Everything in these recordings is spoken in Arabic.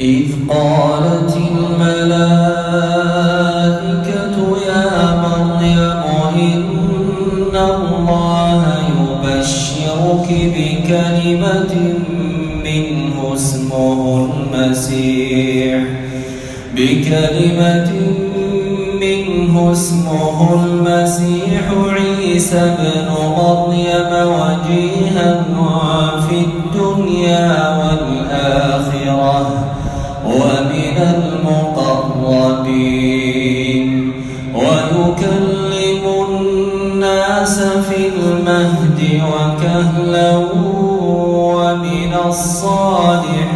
إذ قالت الملائكة يا مريم إن الله يبشرك بكلمة منه اسمه المسيح. بكلمة منه اسمه المسيح عيسى بن مريم وكهلا ومن الصالحين.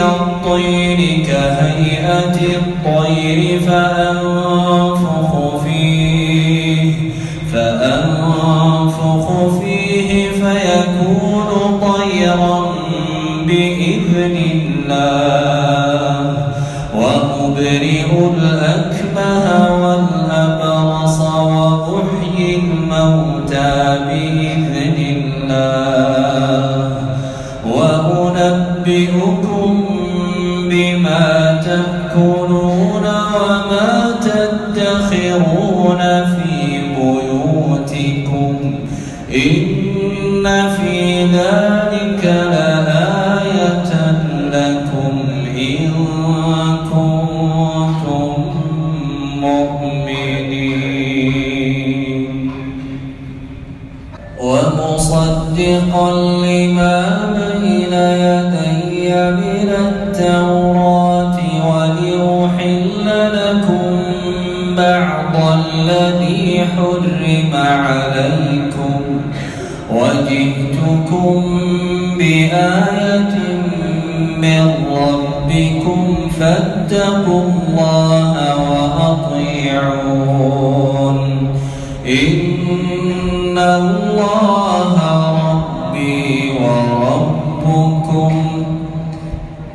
الطير كهيئة الطير فأنفخ فيه فأنفخ فيه فيكون طيرا بإذن الله وأبرئ الأكمه تدخرون في بيوتكم إن في ذلك لآية لكم إن كنتم مؤمنين. ومصدقا لما بين الذي حرم عليكم وجئتكم بآية من ربكم فاتقوا الله وأطيعون. إن الله ربي وربكم.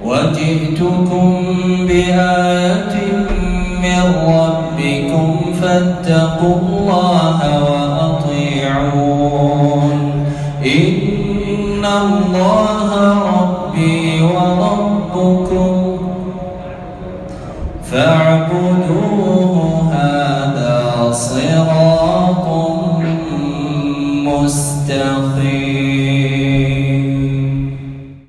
وجئتكم بآية من ربكم فاتقوا الله وأطيعون. إن الله ربي وربكم. فاعبدوه